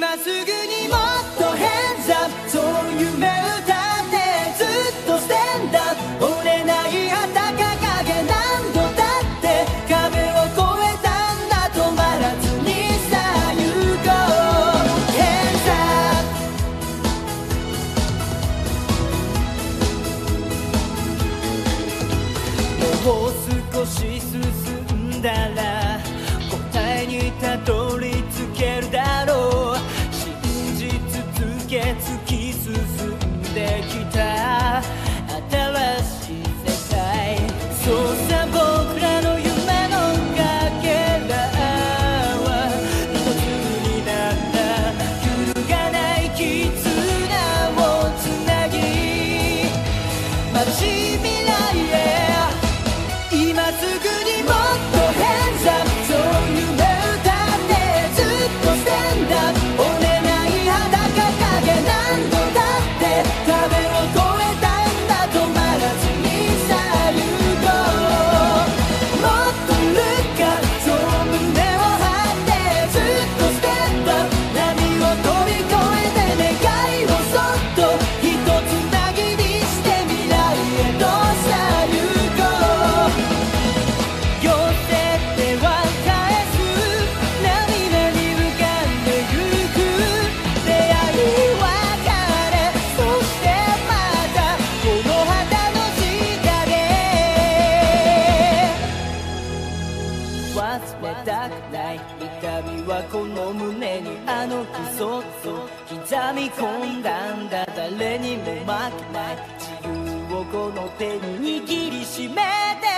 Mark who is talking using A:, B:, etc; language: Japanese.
A: 今すぐにもっと変座そう夢歌ってずっとステンダ折れない旗掲げ何度だって壁を越えたんだ止まらずにさあ行こう変座。もう少し進んだら答えにたど忘れたくない痛みはこの胸にあの日そっと刻み込んだんだ誰にも負けない自由をこの手に握りしめて